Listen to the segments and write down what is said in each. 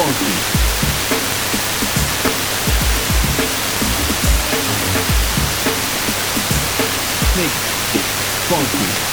funky. Make it funky.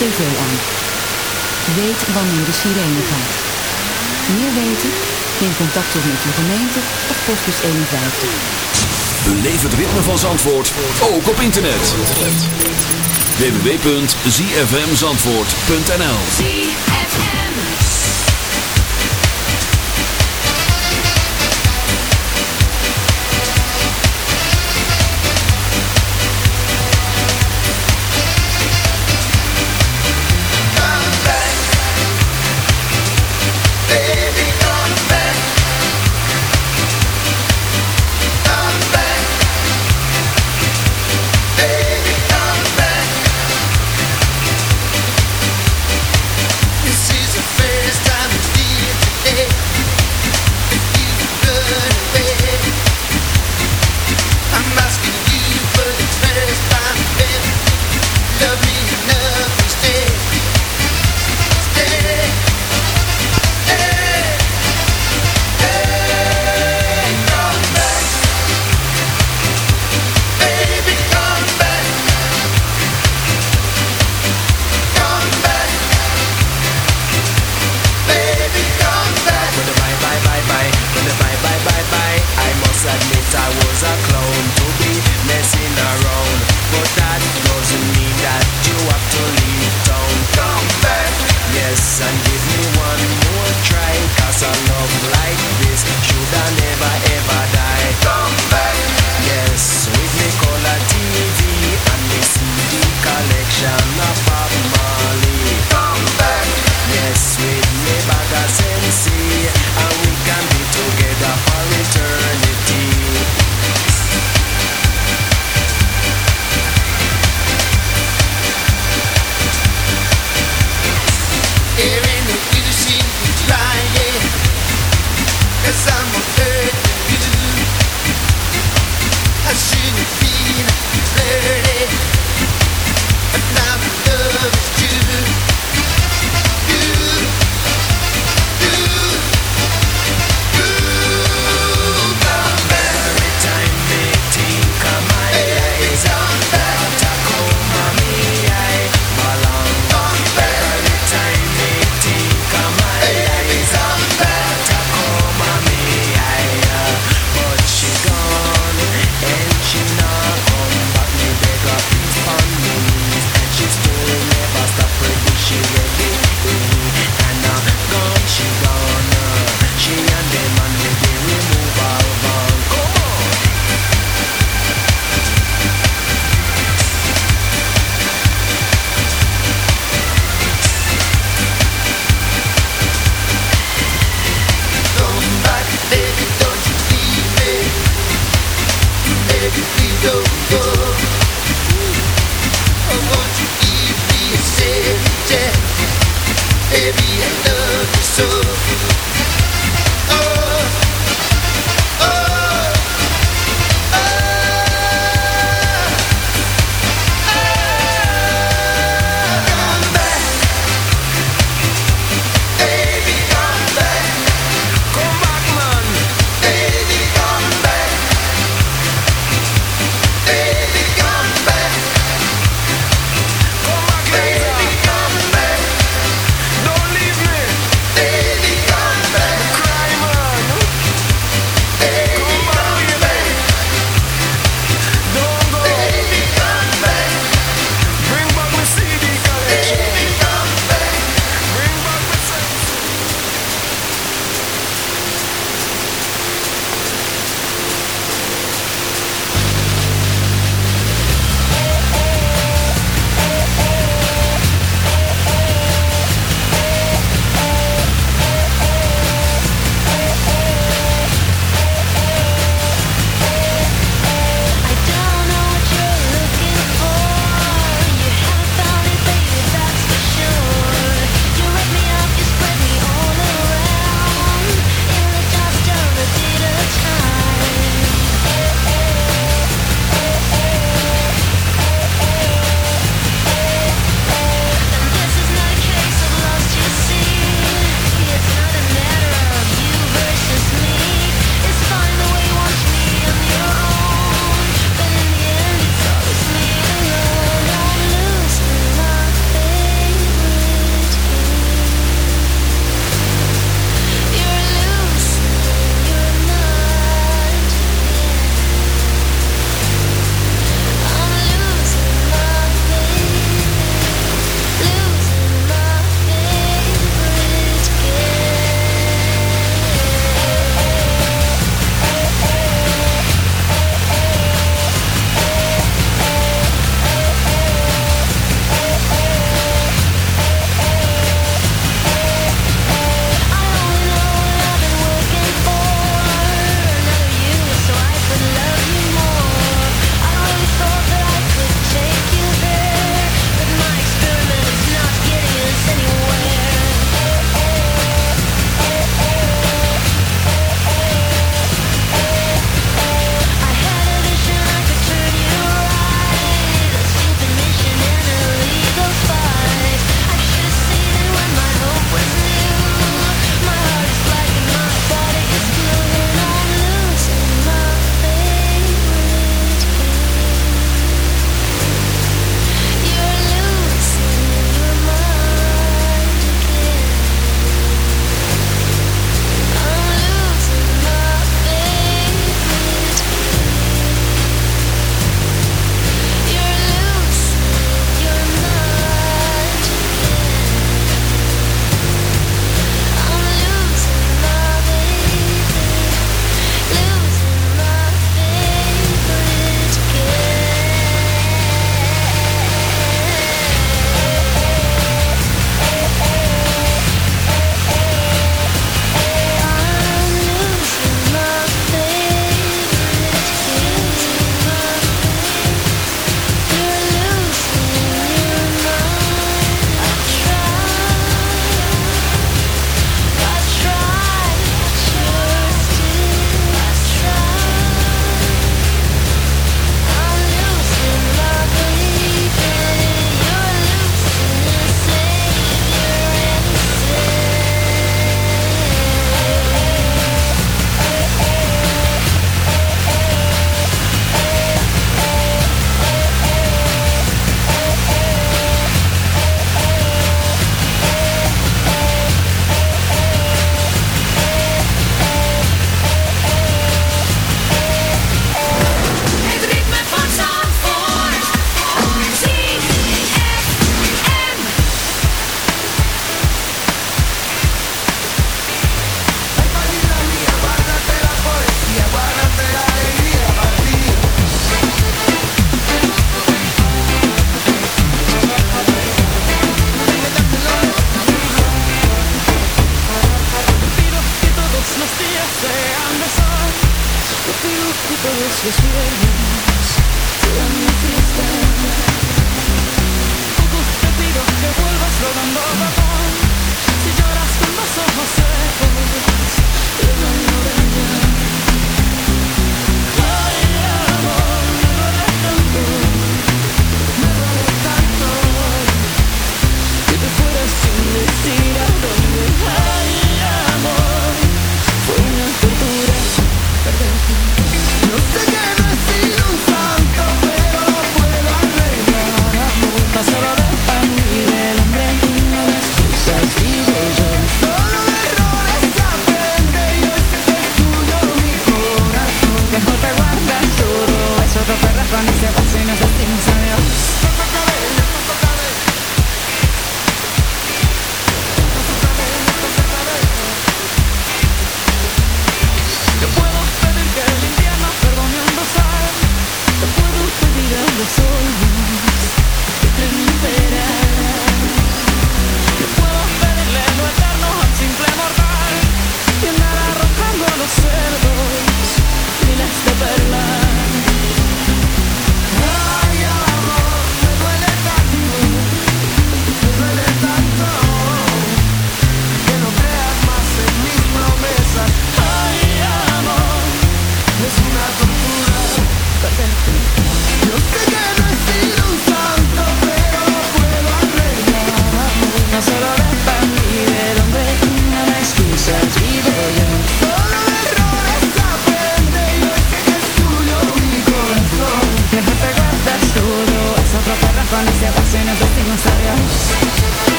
Tv aan. Weet wanneer de sirene gaat. Meer weten? Neem contact op met uw gemeente of postbus 51. Beleef het ritme van Zandvoort, ook op internet. www.zfmzandvoort.nl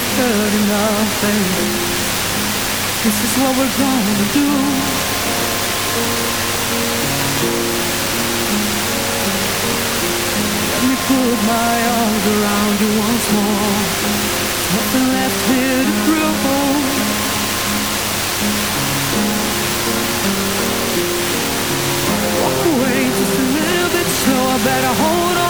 was good enough, baby. This is what we're gonna do. Let me put my arms around you once more. Nothing left here to prove. Walk away just a little bit slower. Better hold on.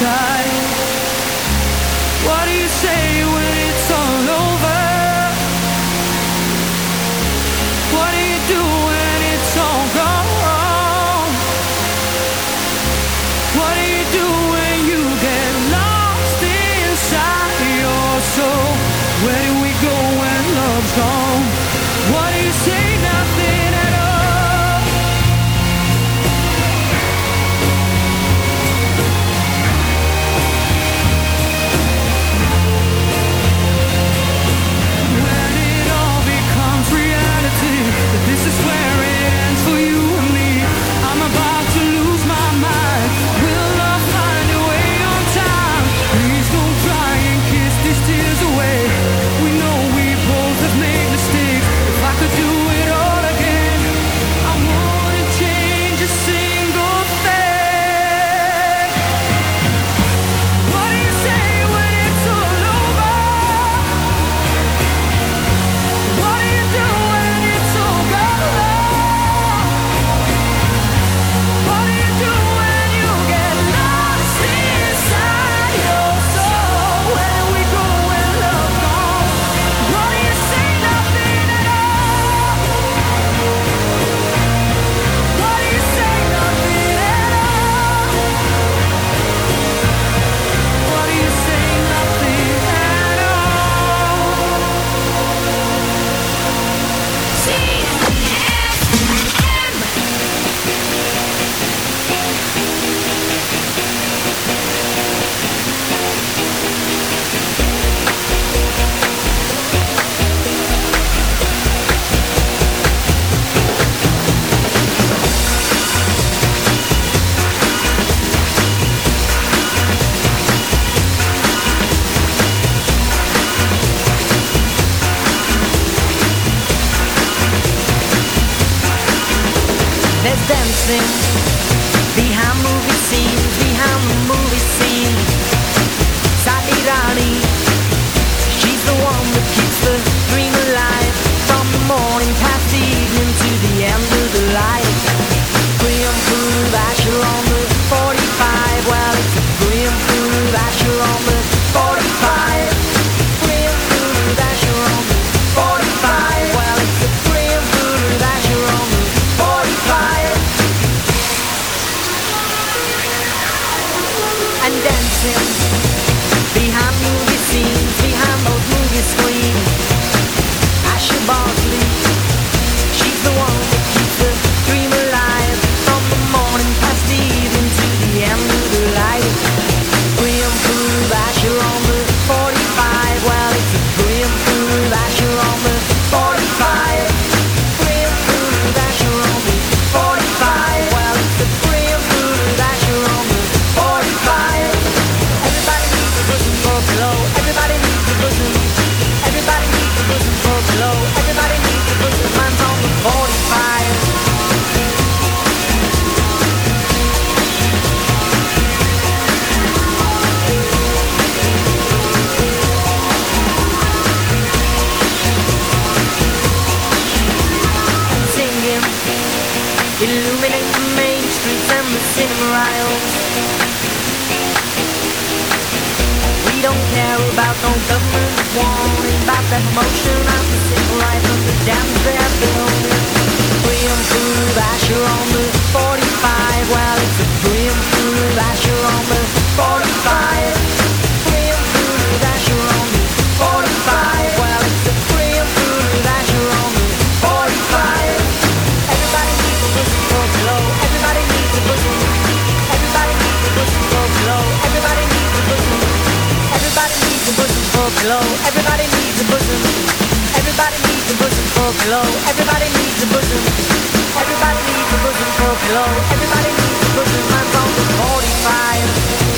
side. don't double pillow. Everybody needs a bosom. Everybody needs a bosom for a pillow. Everybody needs a bosom. I'm on the 45.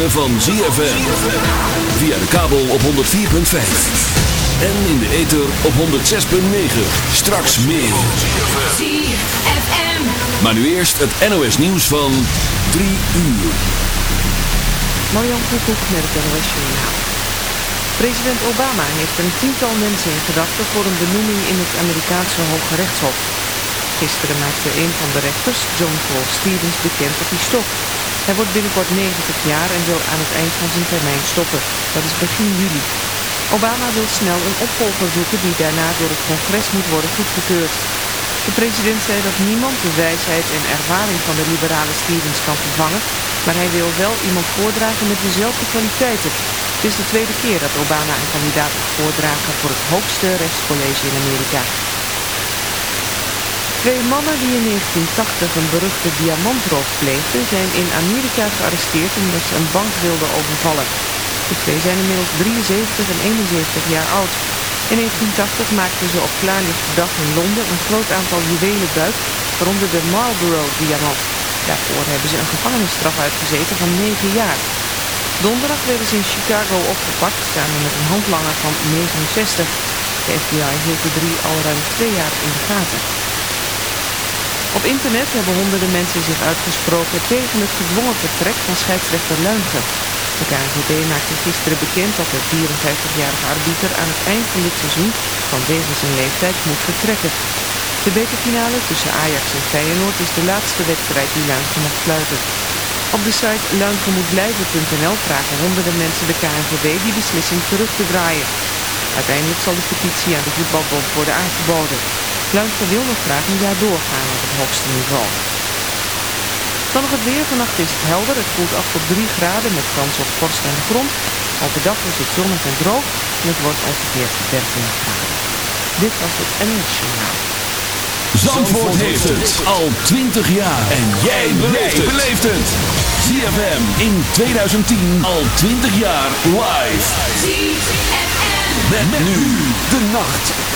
Ritme van ZFM. Via de kabel op 104.5. En in de ether op 106.9. Straks meer. ZFM. Maar nu eerst het NOS nieuws van 3 uur. Marjan Koekoek met het NOS Journaal. President Obama heeft een tiental mensen in gedachten voor een benoeming in het Amerikaanse Hoge Rechtshof. Gisteren maakte een van de rechters, John Paul Stevens, bekend dat hij stopt. Hij wordt binnenkort 90 jaar en wil aan het eind van zijn termijn stoppen. Dat is begin juli. Obama wil snel een opvolger zoeken die daarna door het congres moet worden goedgekeurd. De president zei dat niemand de wijsheid en ervaring van de liberale Stevens kan vervangen, maar hij wil wel iemand voordragen met dezelfde kwaliteiten. Het is de tweede keer dat Obama een kandidaat moet voordragen voor het hoogste rechtscollege in Amerika. Twee mannen die in 1980 een beruchte diamantroof pleegden, zijn in Amerika gearresteerd omdat ze een bank wilden overvallen. De twee zijn inmiddels 73 en 71 jaar oud. In 1980 maakten ze op klaarlichte dag in Londen een groot aantal juwelen buik, waaronder de Marlborough-diamant. Daarvoor hebben ze een gevangenisstraf uitgezeten van 9 jaar. Donderdag werden ze in Chicago opgepakt, samen met een handlanger van 69. De FBI hield de drie al ruim twee jaar in de gaten. Op internet hebben honderden mensen zich uitgesproken tegen het gedwongen vertrek van scheidsrechter Luinge. De KNVB maakte gisteren bekend dat de 54-jarige arbiter aan het eind van dit seizoen vanwege zijn leeftijd moet vertrekken. De bekerfinale tussen Ajax en Feyenoord is de laatste wedstrijd die Luinge mag fluiten. Op de site luingemoetblijven.nl vragen honderden mensen de KNVB die beslissing terug te draaien. Uiteindelijk zal de petitie aan de voetbalbond worden aangeboden. Luinge wil nog graag een jaar doorgaan op het hoogste niveau. Dan nog het weer. Vannacht is het helder. Het koelt af tot 3 graden met kans op vorst aan de grond. Overdag is het zonnig en droog en het wordt ongeveer 13 graden. Dit was het NOS. Zandvoort heeft het al 20 jaar. En jij beleeft het. ZFM in 2010 al 20 jaar live. ZFM. Met nu de nacht.